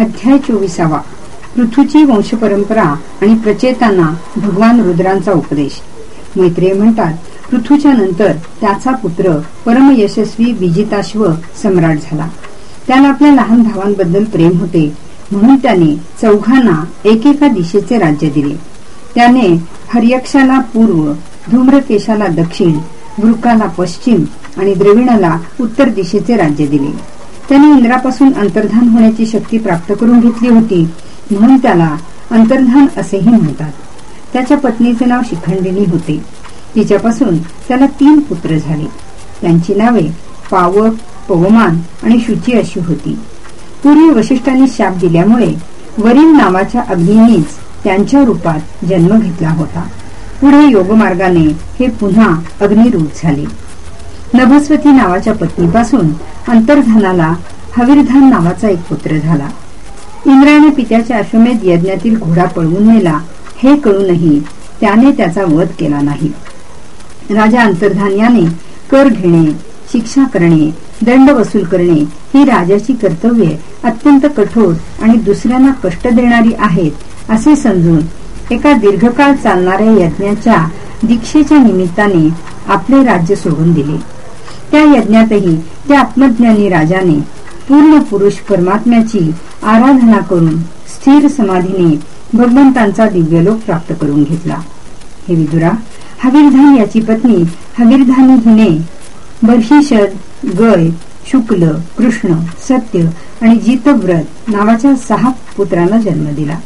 अध्याय चोवीसावा. पृथ्वीची वंशपरंपरा आणि प्रचेतांना भगवान रुद्रांचा उपदेश. मैत्रेय म्हणतात पृथ्वीच्या नंतर त्याचा पुत्र परमयशस्वी विजिताश्व सम्राट झाला. त्याला आपल्या लहान भावांबद्दल प्रेम होते म्हणून त्याने चौघांना एकेका दिशेचे राज्य दिले. त्याने हरियक्षाला पूर्व धूम्रकेशाला दक्षिण वृकाला पश्चिम आणि द्रविणाला उत्तर दिशेचे राज्य दिले. त्याने इंद्रापासून अंतर्धान होण्याची शक्ती प्राप्त करून घेतली होती म्हणून त्याला अंतर्धान असेही म्हणतात. त्याच्या पत्नीचे नाव शिखंडिनी होते. तिच्यापासून त्याला तीन पुत्र झाले. त्यांची नावे पावक पवमान आणि शुची अशी होती. पूर्वी वशिष्ठांनी शाप दिल्यामुळे वरील नावाच्या अग्नीनेच त्यांच्या रूपात जन्म घेतला होता. पुढे योगमार्गाने हे पुन्हा अग्निरूप झाले. नभस्वती नावाच्या पत्नीपासून अंतर्धानाला हवीरधान नावाचा एक पुत्र झाला. इंद्राने पित्याच्या अश्वमेध यज्ञातील घोडा पळवून नेला. हे कळूनही त्याने त्याचा वध केला नाही. राजा अंतर्धान याने कर घेणे शिक्षा करणे दंड वसूल करणे ही राजाची कर्तव्ये अत्यंत कठोर आणि दुसऱ्यांना कष्ट देणारी आहेत असे समजून एका दीर्घकाळ चालणाऱ्या यज्ञाच्या दीक्षेच्या निमित्ताने आपले राज्य सोडून दिले. त्या यज्ञातही त्या आत्मज्ञानी राजाने पूर्ण पुरुष परमात्म्याची आराधना करून स्थिर समाधीने भगवंतांचा दिव्यलोक प्राप्त करून घेतला. हे विदुरा हवीरधान याची पत्नी हवीरधानी हिने बर्हिषद गय शुक्ल कृष्ण सत्य आणि जितव्रत नावाच्या सहा पुत्रांना जन्म दिला.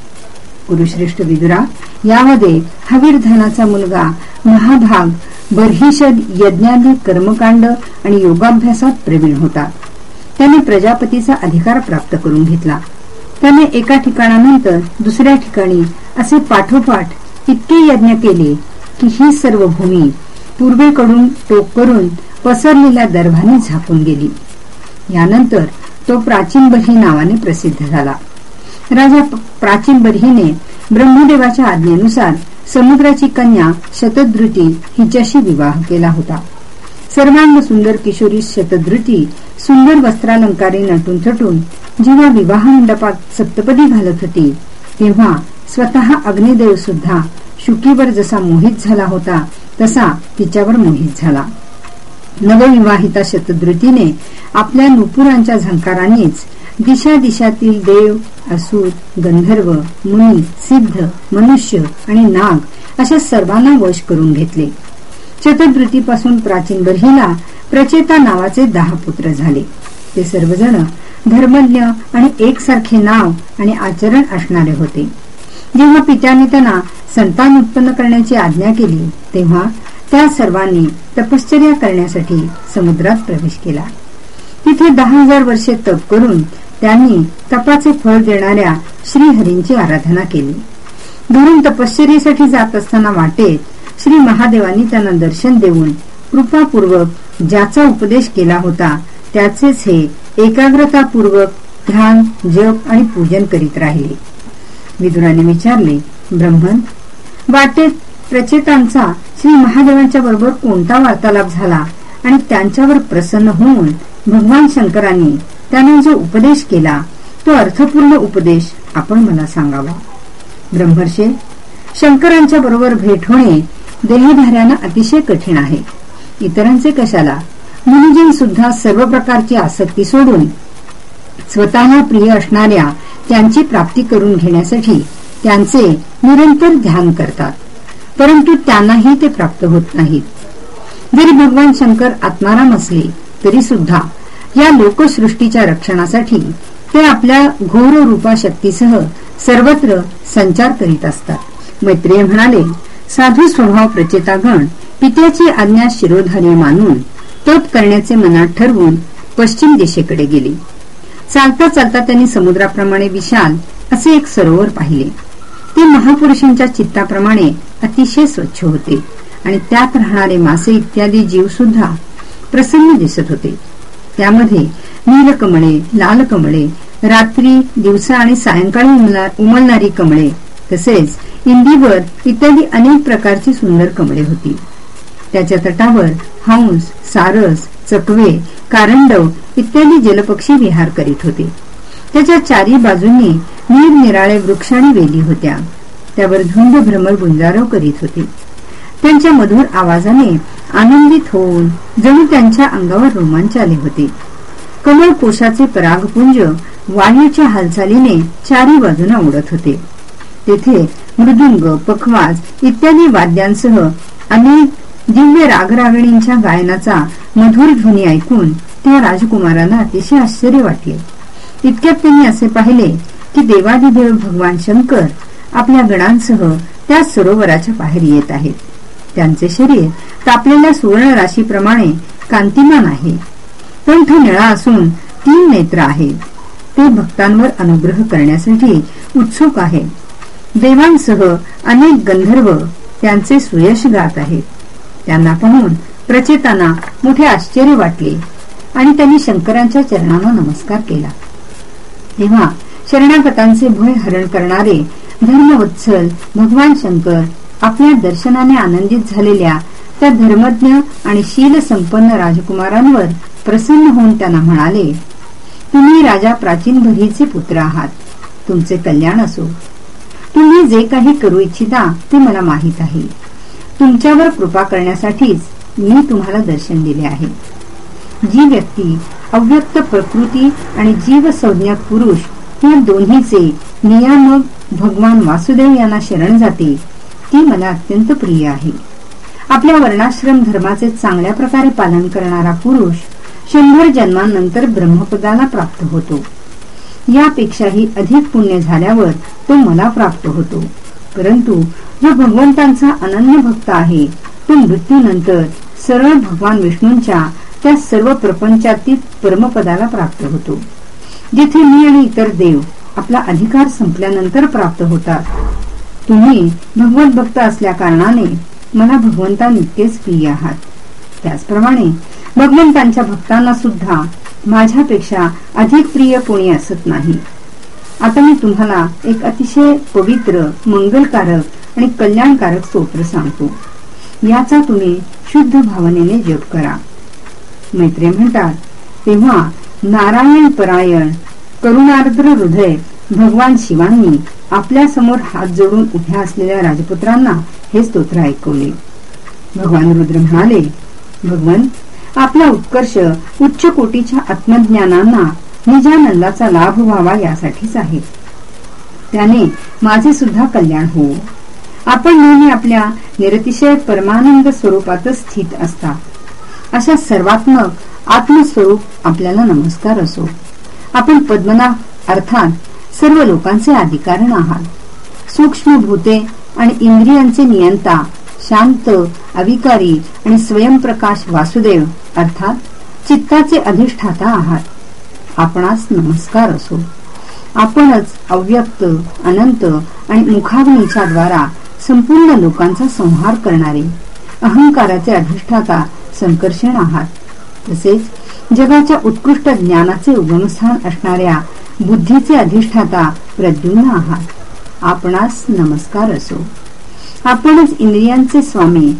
कुरुश्रेष्ठ विदुरा यामध्ये हवीरधनाचा मुलगा महाभाग बर्हिषद यज्ञादी कर्मकांड आणि योगाभ्यासात प्रवीण होता. त्याने प्रजापतीचा अधिकार प्राप्त करून घेतला. त्याने एका ठिकाणानंतर दुसऱ्या ठिकाणी असे पाठोपाठ इतके यज्ञ केले की ही सर्व भूमी पूर्वेकडून टोक करून पसरलेल्या दर्भाने झाकून गेली. यानंतर तो प्राचीन बही नावाने प्रसिद्ध झाला. राजा प्राचीन बर्हीने ब्रह्मदेवाच्या आज्ञेनुसार समुद्राची कन्या शतद्रुती हिच्याशी विवाह केला होता. सर्वांग सुंदर किशोरी शतद्रुती सुंदर वस्त्रालंकारी नटून थटून जेव्हा विवाह मंडपात सप्तपदी घालत होती तेव्हा स्वतः अग्निदेव सुद्धा शुकीवर जसा मोहित झाला होता तसा तिच्यावर मोहित झाला. नवविवाहिता शतद्रुतीने आपल्या नुपुरांच्या झंकारांनीच दिशा दिशातील देव असुर गंधर्व मुनी सिद्ध मनुष्य आणि नाग अशा सर्वांना वश करून घेतले. चतुर्वृत्तीपासून प्राचीन बर्हीला प्रचेता नावाचे दहा पुत्र झाले. ते सर्वजण धर्मज्ञ आणि एकसारखे नाव आणि आचरण असणारे होते. जेव्हा पित्याने त्यांना संतान उत्पन्न करण्याची आज्ञा केली तेव्हा त्या सर्वांनी तपश्चर्या करण्यासाठी समुद्रात प्रवेश केला. तिथे दहा हजार वर्षे तप करून त्यांनी तपाचे फळ देणाऱ्या श्रीहरींची आराधना केली. घरून तपश्चर्येसाठी जात असताना वाटेत श्री महादेवांनी त्यांना दर्शन देऊन कृपापूर्वक ज्याचा उपदेश केला होता त्याचेच हे एकाग्रतापूर्वक ध्यान जप आणि पूजन करीत राहिले. विदुराने विचारले ब्रह्मन वाटेत प्रचेतांचा श्री महादेवांच्या बरोबर कोणता वार्तालाप झाला आणि त्यांच्यावर प्रसन्न होऊन भगवान शंकरांनी त्याने जो उपदेश केला तो अर्थपूर्ण उपदेश आपण मला सांगावा. ब्रह्मर्षे शंकरांच्या बरोबर भेट होणे देहधाऱ्यांना अतिशय कठीण आहे. इतरांचे कशाला? मुनिजन सुद्धा सर्व प्रकारची आसक्ती सोडून स्वतःला प्रिय असणाऱ्या त्यांची प्राप्ती करून घेण्यासाठी त्यांचे निरंतर ध्यान करतात. परंतु त्यांनाही ते प्राप्त होत नाहीत. जरी भगवान शंकर आत्माराम असले तरी सुद्धा या लोकसृष्टीच्या रक्षणासाठी ते आपल्या घोर रूपा शक्तीसह सर्वत्र संचार करीत असतात. मैत्रेय म्हणाले साधू स्वभाव प्रचेतागण पित्याची आज्ञा शिरोधार्य मानून तप करण्याचे मनात ठरवून पश्चिम दिशेकडे गेले. चालता चालता त्यांनी समुद्राप्रमाणे विशाल असे एक सरोवर पाहिले. ते महापुरुषांच्या चित्ताप्रमाणे अतिशय स्वच्छ होते आणि त्यात राहणारे मासे इत्यादी जीव सुद्धा प्रसन्न दिसत होते. त्यामध्ये नीलकमळे लाल कमळे रात्री दिवसा आणि सायंकाळी उमलणारी कमळे तसेच इंदीवर इत्यादी अनेक प्रकारची सुंदर कमळे होती. त्याच्या तटावर हंस सारस चकवे कारंडव इत्यादी जलपक्षी विहार करीत होते. त्याच्या चारी बाजूंनी निरनिराळे वृक्ष आणि वेली होत्या. त्यावर धुंद भ्रमर गुंजारव करीत होते. त्यांच्या मधुर आवाजाने आनंदित होऊन जणू त्यांच्या अंगावर रोमांच आले होते. कमळ कोशाचे परागपुंज वायूच्या हालचालीने चारी बाजूना उडत होते. तेथे मृदुंग पखवाज इत्यादी वाद्यांसह अनेक दिव्य रागरागिणींच्या गायनाचा मधुर ध्वनी ऐकून त्या राजकुमारांना अतिशय आश्चर्य वाटले. इतक्यात त्यांनी असे पाहिले की देवादिदेव भगवान शंकर आपल्या गणांसह त्या सरोवराच्या बाहेर येत आहेत. त्यांचे शरीर तापलेल्या सुवर्ण राशीप्रमाणे कांतिमान आहे. कंठ निळा असून तीन नेत्र आहेत ते भक्तांवर अनुग्रह करण्यासाठी उत्सुक आहे. देवांसह अनेक गंधर्व त्यांचे सुयश गात आहेत. त्यांना पाहून प्रचेताना मोठे आश्चर्य वाटले आणि त्यांनी शंकरांच्या चरणांना नमस्कार केला. तेव्हा शरणागतांचे भय हरण करणारे धर्मवत्सल भगवान शंकर आपल्या दर्शनाने आनंदित झालेल्या त्या धर्मज्ञ आणि शील संपन्न राजकुमारांवर प्रसन्न होऊन त्यांना म्हणाले तुम्ही राजा प्राचीन भरीचे पुत्र आहात. तुमचे कल्याण असो. तुम्ही जे काही करू इच्छिता ते मला माहीत आहे. तुमच्यावर कृपा करण्यासाठीच मी तुम्हाला दर्शन दिले आहे. जी व्यक्ती अव्यक्त प्रकृती आणि जीव संज्ञा पुरुष या दोन्हीचे नियामक भगवान वासुदेव यांना शरण जाते ती मला अत्यंत प्रिय आहे. आपल्या वर्णाश्रम धर्माचे चांगल्या प्रकारे पालन करणारा पुरुष शंभर जन्मांनंतर ब्रह्मपदाला प्राप्त होतो. यापेक्षाही अधिक पुण्य झाल्यावर तो मला प्राप्त होतो. परंतु जो भगवंतांचा अनन्य भक्त आहे तो मृत्यूनंतर सरळ भगवान विष्णूंच्या त्या सर्व प्रपंचातील परमपदाला प्राप्त होतो. जिथे मी आणि इतर देव आपला अधिकार संपल्यानंतर प्राप्त होतात तुम्ही भगवत भक्त असल्या कारणाने मला भगवंता नित्यच प्रिय आहात. त्याचप्रमाणे भगवंतांच्या भक्तांना सुद्धा माझ्यापेक्षा अधिक प्रिय कोणी असत नाही. आता मी तुम्हाला एक अतिशय पवित्र मंगलकारक आणि कल्याणकारक स्तोत्र सांगतो. याचा तुम्ही शुद्ध भावनेने जप करा. मैत्रे म्हणतात तेव्हा नारायण परायण करुणार्द्र हृदय भगवान शिवांनी आपल्यासमोर हात जोडून उभ्या असलेल्या राजपुत्रांना हे स्तोत्र ऐकवले. भगवान रुद्र म्हणाले भगवान आपला उत्कर्ष उच्च कोटीच्या आत्मज्ञानांना निजानंदाचा लाभ व्हावा यासाठीच आहे. त्याने माझे सुद्धा कल्याण हो आपण नेहमी आपल्या निरतिशय परमानंद स्वरूपातच स्थित असता. अशा सर्वात्मक आत्मस्वरूप आपल्याला नमस्कार असो. आपण पद्मनाभ अर्थात सर्व लोकांचे अधिकारण आहात सूक्ष्म भूते आणि इंद्रियांचे नियंता शांत अविकारी आणि स्वयंप्रकाश वासुदेव अर्थात चित्ताचे अधिष्ठाता आहात आपणास नमस्कार असो. आपणच अव्यक्त अनंत आणि मुखाग्नीच्या द्वारा संपूर्ण लोकांचा संहार करणारे अहंकाराचे अधिष्ठाता संकर्षण आहात तसेच जगाच्या उत्कृष्ट ज्ञानाचे उगमस्थान असणाऱ्या बुद्धीचे अधिष्ठाता प्रद्युम्न आहात. आपणास नमस्कार असो. आपणच इंद्रियांचे स्वामी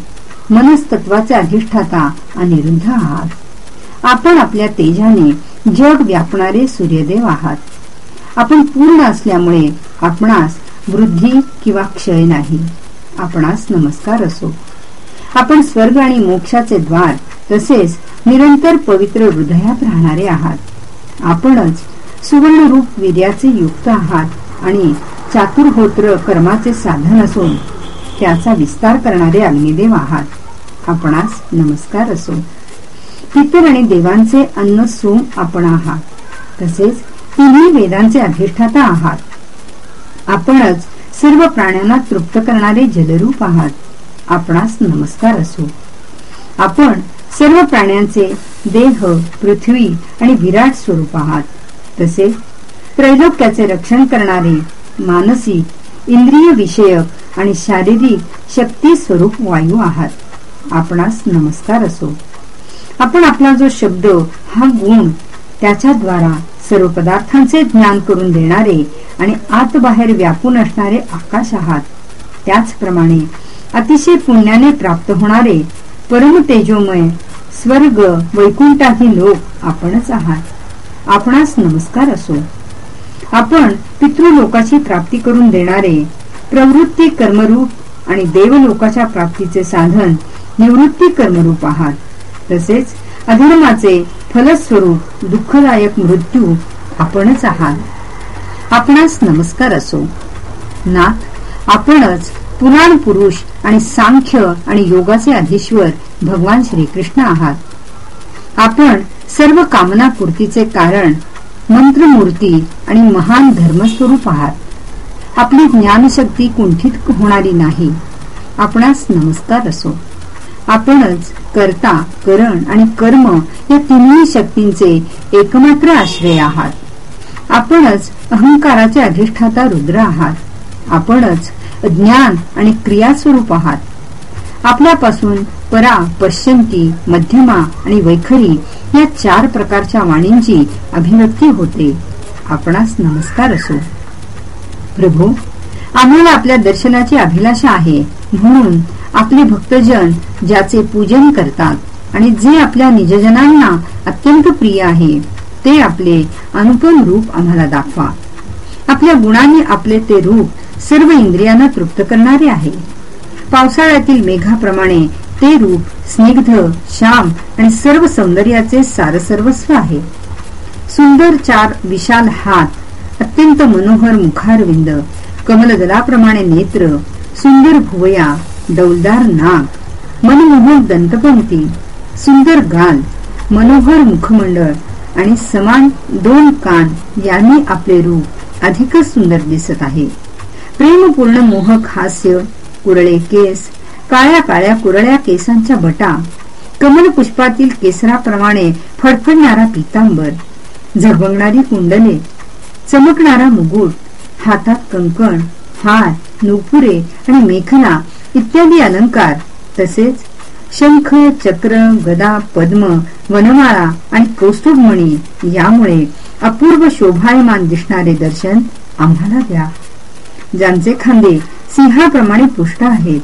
मनस्तत्वाचे अधिष्ठाता अनिरुद्ध आहात. आपण आपल्या तेजाने जग व्यापणारे सूर्यदेव आहात. आपण पूर्ण असल्यामुळे आपणास वृद्धी किंवा क्षय नाही. आपणास नमस्कार असो. आपण स्वर्ग आणि मोक्षाचे द्वार तसेच निरंतर पवित्र हृदयात राहणारे आहात. आपणच सुवर्णरूप वीर्याचे युक्त आहात आणि चातुर्होत्र कर्माचे साधन असून त्याचा विस्तार करणारे अग्निदेव आहात. आपणास नमस्कार असो. पितर आणि देवांचे अन्न सोम आपण आहात. तसेच तिन्ही वेदांचे अधिष्ठाता आहात. आपणच सर्व प्राण्यांना तृप्त करणारे जलरूप आहात. आपणास नमस्कार असो. आपण सर्व प्राण्यांचे देह पृथ्वी आणि विराट स्वरूप आहात. तसे त्रैलोक्याचे रक्षण करणारे मानसिक इंद्रिय विषयक आणि शारीरिक शक्ती स्वरूप वायू आहात. आपणास नमस्कार असो. आपण आपला जो शब्द हा गुण त्याच्याद्वारा सर्व पदार्थांचे ज्ञान करून देणारे आणि आत बाहेर व्यापून असणारे आकाश आहात. त्याचप्रमाणे अतिशय पुण्याने प्राप्त होणारे परम तेजोमय स्वर्ग वैकुंठाही लोक आपणच आहात. आपणास नमस्कार असो. आपण पितृलोकाची प्राप्ती करून देणारे प्रवृत्ती कर्मरूप आणि देवलोकाच्या प्राप्तीचे साधन निवृत्ती कर्मरूप आहात. तसेच अधर्माचे फलस्वरूप दुःखदायक मृत्यू आपणच आहात. आपणास नमस्कार असो. नाथ आपणच पुराण पुरुष आणि सांख्य आणि योगाचे अधीश्वर भगवान श्रीकृष्ण आहात. आपण सर्व कामना पूर्तीचे कारण मंत्रमूर्ती आणि महान धर्मस्वरूप आहात. आपली ज्ञानशक्ती कुंठित होणारी नाही. आपणास नमस्कार असो. आपणच कर्ता करण आणि कर्म या तिन्ही शक्तींचे एकमात्र आश्रय आहात. आपणच अहंकाराचे अधिष्ठाता रुद्र आहात. आपणच ज्ञान आणि क्रियास्वरूप आहात. आपल्यापासून परा पश्यंती मध्यमा आणि वैखरी या चार प्रकारच्या वाणींची अभिव्यक्ती होते. आपणास नमस्कार असो. प्रभू आम्हाला आपल्या दर्शनाची अभिलाषा आहे म्हणून आपले भक्तजन ज्याचे पूजन करतात आणि जे आपल्या निजजनांना अत्यंत प्रिय आहे ते आपले अनुपम रूप आम्हाला दाखवा. आपल्या गुणाने आपले ते रूप सर्व इंद्रियांना तृप्त करणारे आहे. पावसाळ्यातील मेघाप्रमाणे ते रूप स्निग्ध श्याम आणि सर्व सौंदर्याचे सारसर्वस्व आहे. सुंदर चार विशाल हात अत्यंत मनोहर मुखारविंद कमलदलाप्रमाणे नेत्र सुंदर भुवया डौलदार नाग मनमोहक दंतपंक्ती सुंदर गाल मनोहर मुखमंडळ आणि समान दोन कान यांनी आपले रूप अधिकच सुंदर दिसत आहे. प्रेमपूर्ण मोहक हास्य कुरळे केस काळ्या काळ्या कुरळ्या केसांच्या बटा कमल पुष्पातील केसराप्रमाणे फडफडणारा पितांबर झगमगणारी कुंडले चमकणारा मुगुट हातात कंकण हार नुपुरे आणि मेखला इत्यादी अलंकार तसेच शंख चक्र गदा पद्म वनमाळा आणि कौस्तुभमणी यामुळे अपूर्व शोभायमान दिसणारे दर्शन आम्हाला द्या. ज्यांचे खांदे सिंहाप्रमाणे पुष्ट आहेत.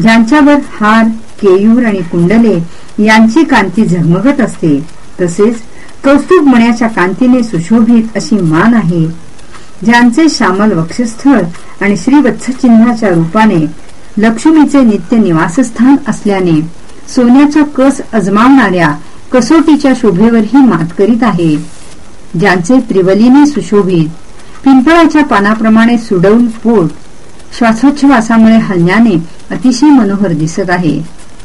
ज्यांच्यावर हार केयूर आणि कुंडले यांची कांती झगमगत असते तसेच कौस्तुभ मण्याच्या कांतीने सुशोभित अशी मान आहे. ज्यांचे श्यामल वक्षस्थळ आणि श्रीवत्स चिन्हाच्या रूपाने लक्ष्मीचे नित्य निवासस्थान असल्याने सोन्याचा कस अजमावणाऱ्या कसोटीच्या शोभेवरही मात करीत आहे. ज्यांचे त्रिवलीने सुशोभित पिंपळाच्या पानाप्रमाणे सुडवून पोट श्वासोच्छवासामुळे हलण्याने अतिशय मनोहर दिसत आहे.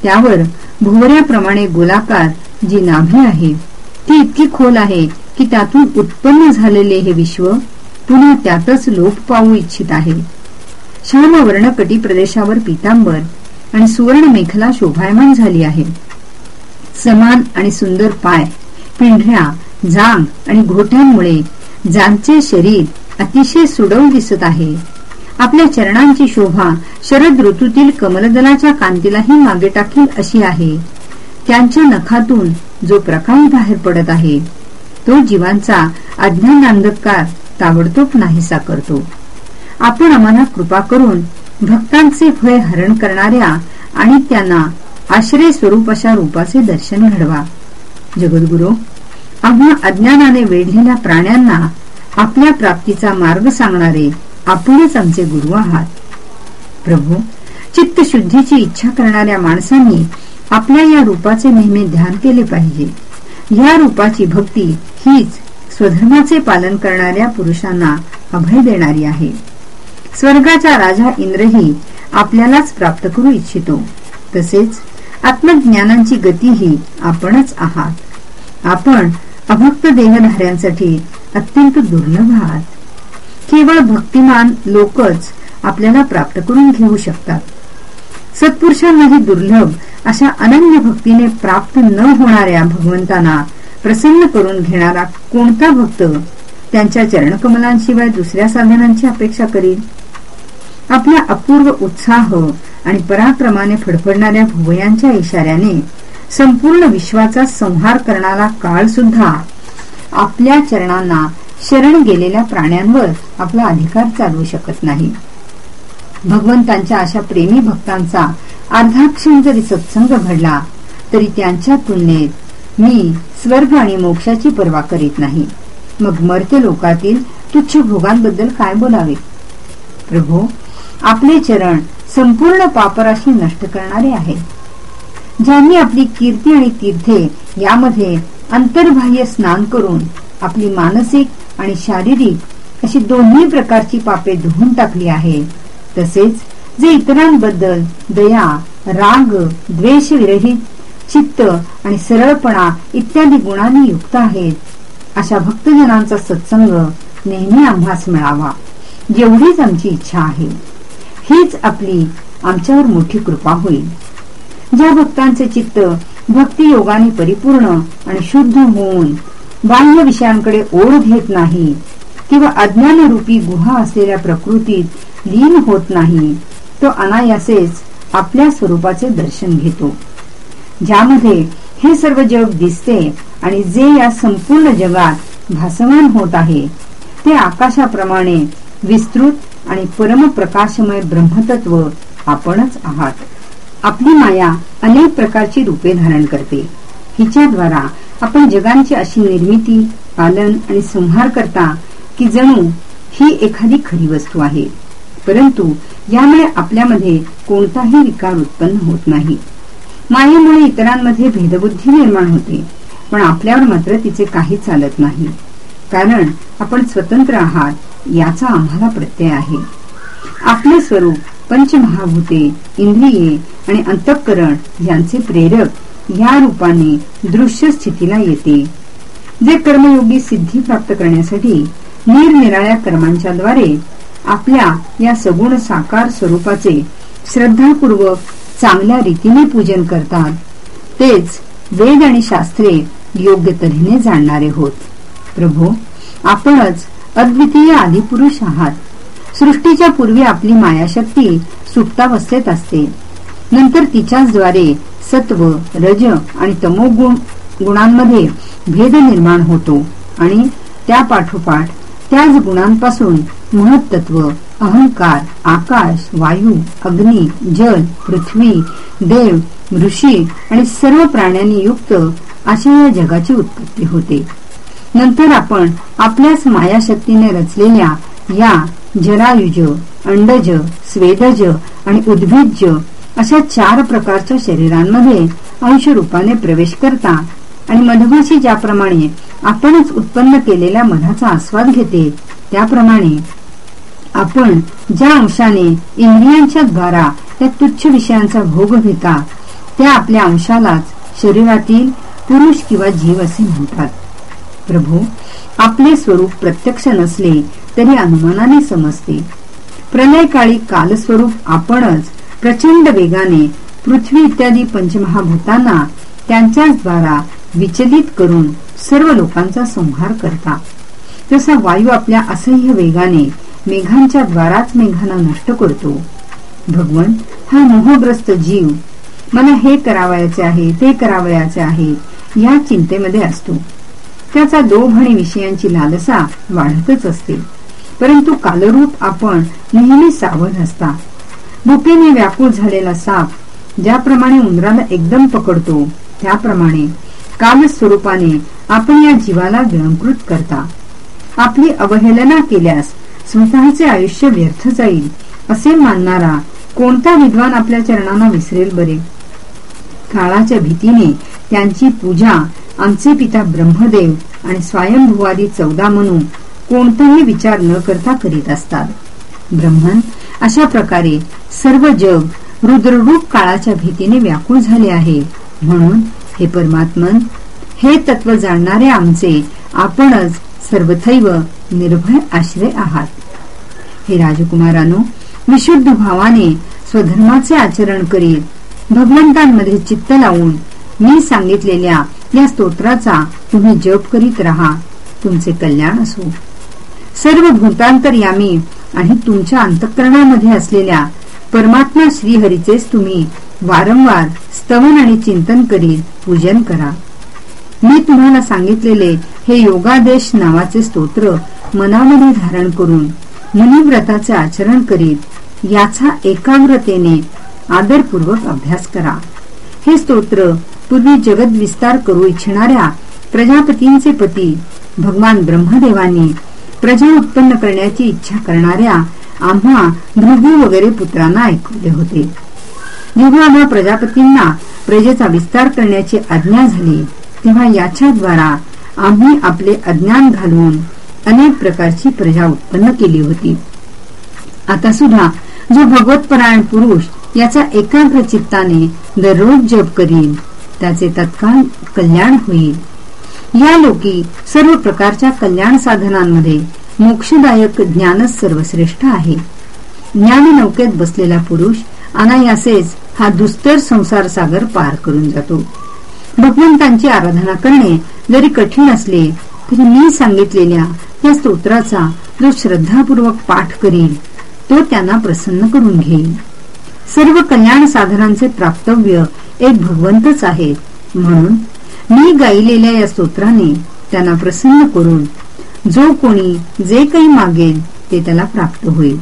त्यावर भुवऱ्याप्रमाणे गोलाकार जी नाभी आहे ती इतकी खोल आहे की त्यातून उत्पन्न झालेले हे विश्व पुन्हा त्यातच लोप पावू इच्छित आहे. श्याम वर्णकटी प्रदेशावर पितांबर आणि सुवर्ण मेखला शोभायमान झाली आहे. समान आणि सुंदर पाय पिंढऱ्या जांग आणि घोट्यांमुळे ज्यांचे शरीर अतिशय सुडव दिसत आहे आपल्या चरणांची शोभा शरद ऋतूतील कमलदलाच्या कांतीलाही मागे टाकील अशी आहे. त्यांच्या नखातून जो प्रकाश बाहेर पडत आहे तो जीवांचा अज्ञान अंधकार ताबडतोब नाहीसा करतो. आपण आम्हाला कृपा करून भक्तांचे भय हरण करणाऱ्या आणि त्यांना आश्रय स्वरूप अशा रूपाचे दर्शन घडवा. जगद्गुरु आम्हा अज्ञानाने वेढलेल्या प्राण्यांना आपल्या प्राप्तीचा मार्ग सांगणारे आपणच आमचे गुरु आहात. प्रभू चित्तशुद्धीची इच्छा करणाऱ्या माणसांनी आपल्या या रूपाचे नेहमी ध्यान केले पाहिजे. या रूपाची भक्ती हीच स्वधर्माचे पालन करणाऱ्या पुरुषांना अभय देणारी आहे. स्वर्गाचा राजा इंद्रही आपल्यालाच प्राप्त करू इच्छितो. तसेच आत्मज्ञानांची गतीही आपणच आहात. आपण अभक्त देहधाऱ्यांसाठी अत्यंत दुर्लभ आहात. केवळ भक्तिमान लोकच आपल्याला प्राप्त करून घेऊ शकतात. सत्पुरुषांनाही दुर्लभ अशा अनन्य भक्तीने प्राप्त न होणाऱ्या भगवंतांना प्रसन्न करून घेणारा कोणता भक्त त्यांच्या चरणकमलांशिवाय दुसऱ्या साधनांची अपेक्षा करील आपल्या अपूर्व उत्साह आणि पराक्रमाने फडफडणाऱ्या भुवयांच्या इशाऱ्याने संपूर्ण विश्वाचा संहार करणारा काळ सुद्धा आपल्या चरणांना शरण गेलेल्या प्राण्यांवर आपला अधिकार चालवू शकत नाही. भगवंतांच्या अशा प्रेमी भक्तांचा अर्धाक्षण जरी सत्संग घडला तरी त्यांच्या तुलनेत मी स्वर्ग आणि मोक्षाची पर्वा करीत नाही. मग मर्त्य लोकातील तुच्छ भोगांबद्दल काय बोलावे? प्रभू आपले चरण संपूर्ण पापराशी नष्ट करणारे आहे. ज्यांनी आपली कीर्ती आणि तीर्थे यामध्ये अंतर्बाह्य स्नान करून आपली मानसिक आणि शारीरिक अशी दोन्ही प्रकारची पापे धुवून टाकली आहे. तसेच जे इतरांबद्दल दया राग द्वेष विरहित चित्त आणि सरळपणा इत्यादी गुणांनी युक्त आहेत अशा भक्तजनांचा सत्संग नेहमी आम्हास मिळावा. जेवढीच आमची इच्छा आहे हीच आपली आमच्यावर मोठी कृपा होईल. ज्या भक्तांचे चित्त भक्ती योगाने परिपूर्ण आणि शुद्ध होऊन बाह्य विषयांकडे ओढ घेत नाही किंवा अज्ञान रूपी गुहा असलेल्या प्रकृतीत लीन होत नाही तो अनायासेच आपल्या स्वरूपाचे दर्शन घेतो. ज्यामध्ये हे सर्व जग दिसते आणि जे या संपूर्ण जगात भासमान होत आहे ते आकाशाप्रमाणे विस्तृत आणि परमप्रकाशमय ब्रह्मतत्व आपणच आहात. आपली माया अनेक प्रकारची रूपे धारण करते. हिच्याद्वारा आपण जगांची अशी निर्मिती पालन आणि संहार करता की जणू ही एखादी खरी वस्तू आहे. परंतु यामुळे आपल्यामध्ये कोणताही विकार उत्पन्न होत नाही. मायेमुळे इतरांमध्ये भेदबुद्धी निर्माण होते पण आपल्यावर मात्र तिचे काही चालत नाही. कारण आपण स्वतंत्र आहात याचा आम्हाला प्रत्यय आहे. आपले स्वरूप पंचमहाभूते इंद्रिये आणि अंतःकरण यांचे प्रेरक या रूपाने दृश्य स्थितीला येते. जे कर्मयोगी सिद्धी प्राप्त करण्यासाठी निरनिराळ्या कर्मांच्या द्वारे आपल्या या सगुण साकार स्वरूपाचे श्रद्धापूर्वक चांगल्या रीतीने पूजन करतात तेच वेद आणि शास्त्रे योग्य तऱ्हेने जाणणारे होत. प्रभू आपणच अद्वितीय आदिपुरुष आहात. सृष्टीच्या पूर्वी आपली मायाशक्ती सुप्तावस्थेत असते. नंतर तिच्याचद्वारे सत्व रज आणि तमो गुणांमध्ये भेद निर्माण होतो. आणि त्या पाठोपाठ त्याच गुणांपासून महत्त्व अहंकार आकाश वायू अग्नी जल पृथ्वी देव ऋषी आणि सर्व प्राण्यांनी युक्त अशा या जगाची उत्पत्ती होते. नंतर आपण आपल्याच मायाशक्तीने रचलेल्या या जरायुज अंडज स्वेदज आणि उद्भिज अशा चार प्रकारच्या शरीरांमध्ये अंश रूपाने प्रवेश करता आणि मधमाशी ज्याप्रमाणे आपणच उत्पन्न केलेल्या मधाचा आस्वाद घेते त्याप्रमाणे आपण ज्या अंशाने इंद्रियांच्या द्वारा त्या तुच्छ विषयांचा भोग घेता त्या आपल्या अंशालाच शरीरातील पुरुष किंवा जीव असे म्हणतात. प्रभू आपले स्वरूप प्रत्यक्ष नसले तरी अनुमानाने समजते. प्रलयकाळी कालस्वरूप आपणच प्रचंड वेगाने पृथ्वी इत्यादी पंचमहाभूतांना त्यांच्याच द्वारा विचलित करून सर्व लोकांचा संहार करता. तसा वायू आपल्या असह्य वेगाने मेघांच्या द्वाराच मेघांना नष्ट करतो. भगवन हा मोहग्रस्त जीव मला हे करावयाचे आहे ते करावयाचे आहे या चिंतेमध्ये असतो. त्याचा लोभ आणि विषयांची लालसा वाढतच असते. परंतु कालरूप आपण नेहमी सावध असता. भुकेने व्याकुळ झालेला साप ज्याप्रमाणे उंदराला एकदम पकडतो त्याप्रमाणे कालस्वरूपाने आपण या जीवाला गिळंकृत करता. आपली अवहेलना केल्यास स्वतःचे आयुष्य व्यर्थ जाईल असे मानणारा कोणता विद्वान आपल्या चरणांना विसरेल बरे? काळाच्या भीतीने त्यांची पूजा आमचे पिता ब्रह्मदेव आणि स्वयंभुवादी चौदा म्हणून कोणताही विचार न करता करीत असतात. ब्रह्मन अशा प्रकारे सर्व जग रुद्ररूप काळाच्या भीतीने व्याकुळ झाले आहे. म्हणून हे परमात्मन हे तत्व जाणणारे आमचे आपणच सर्वथैव निर्भय आश्रय आहात. हे राजकुमारानो विशुद्ध भावाने स्वधर्माचे आचरण करीत भगवंतांमध्ये चित्त लावून मी सांगितलेल्या या स्तोत्राचा तुम्ही जप करीत राहा. तुमचे कल्याण असो. सर्व भूतांतर्यामी आणि तुमच्या अंतकरणामध्ये असलेल्या परमात्मा श्रीहरीचेच तुम्ही वारंवार स्तवन आणि चिंतन करीत पूजन करा. मी तुम्हाला सांगितलेले हे योगादेश नावाचे स्तोत्र मनामध्ये धारण करून मुनिव्रताचे आचरण करीत याचा एकाग्रतेने आदरपूर्वक अभ्यास करा. हे स्तोत्र पूर्वी जगद विस्तार करू इच्छिणाऱ्या प्रजापतींचे पती भगवान ब्रह्मदेवांनी प्रजा उत्पन्न करण्याची इच्छा करणाऱ्या आम्हा भृगू वगैरे पुत्रांना ऐकवले होते. जेव्हा आम्हा प्रजापतींना प्रजेचा विस्तार करण्याची आज्ञा झाली तेव्हा याच्याद्वारा आम्ही आपले अज्ञान घालवून अनेक प्रकारची प्रजा उत्पन्न केली होती. आता सुद्धा जो भगवतपरायण पुरुष याचा एकाग्र चित्ताने दररोज जप करील त्याचे तत्काळ कल्याण होईल. या लोकी सर्व प्रकारच्या कल्याण साधनांमध्ये मोक्षदायक ज्ञानच सर्वश्रेष्ठ आहे. ज्ञान नौकेत बसलेला पुरुष अनायासेच हा दुस्तर संसार सागर पार करून जातो. भगवंतांची आराधना करणे जरी कठीण असले तरी मी सांगितलेल्या या स्तोत्राचा जो श्रद्धापूर्वक पाठ करील तो त्यांना प्रसन्न करून घेईल सर्व कल्याण साधनांचे प्राप्तव्य एक भगवंतच आहे म्हणून मी गायलेल्या या स्तोत्राने त्यांना प्रसन्न करून जो कोणी जे काही मागेल ते त्याला प्राप्त होईल.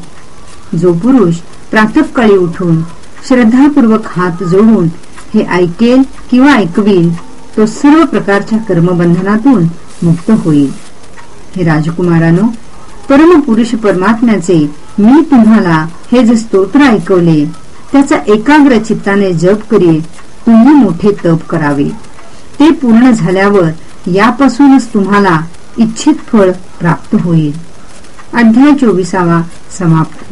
जो पुरुष प्रातकाळी उठून श्रद्धापूर्वक हात जोडून हे ऐकेल किंवा ऐकवील तो सर्व प्रकारच्या कर्मबंधनातून मुक्त होईल. हे राजकुमारानो परमपुरुष परमात्म्याचे मी तुम्हाला हे जे स्तोत्र ऐकवले त्याचा एकाग्र चित्ताने जप करीत तुम्ही मोठे तप करावे. ते पूर्ण झाल्यावर यापासूनच तुम्हाला इच्छित फळ प्राप्त होईल. अध्याय चोवीसावा समाप्त.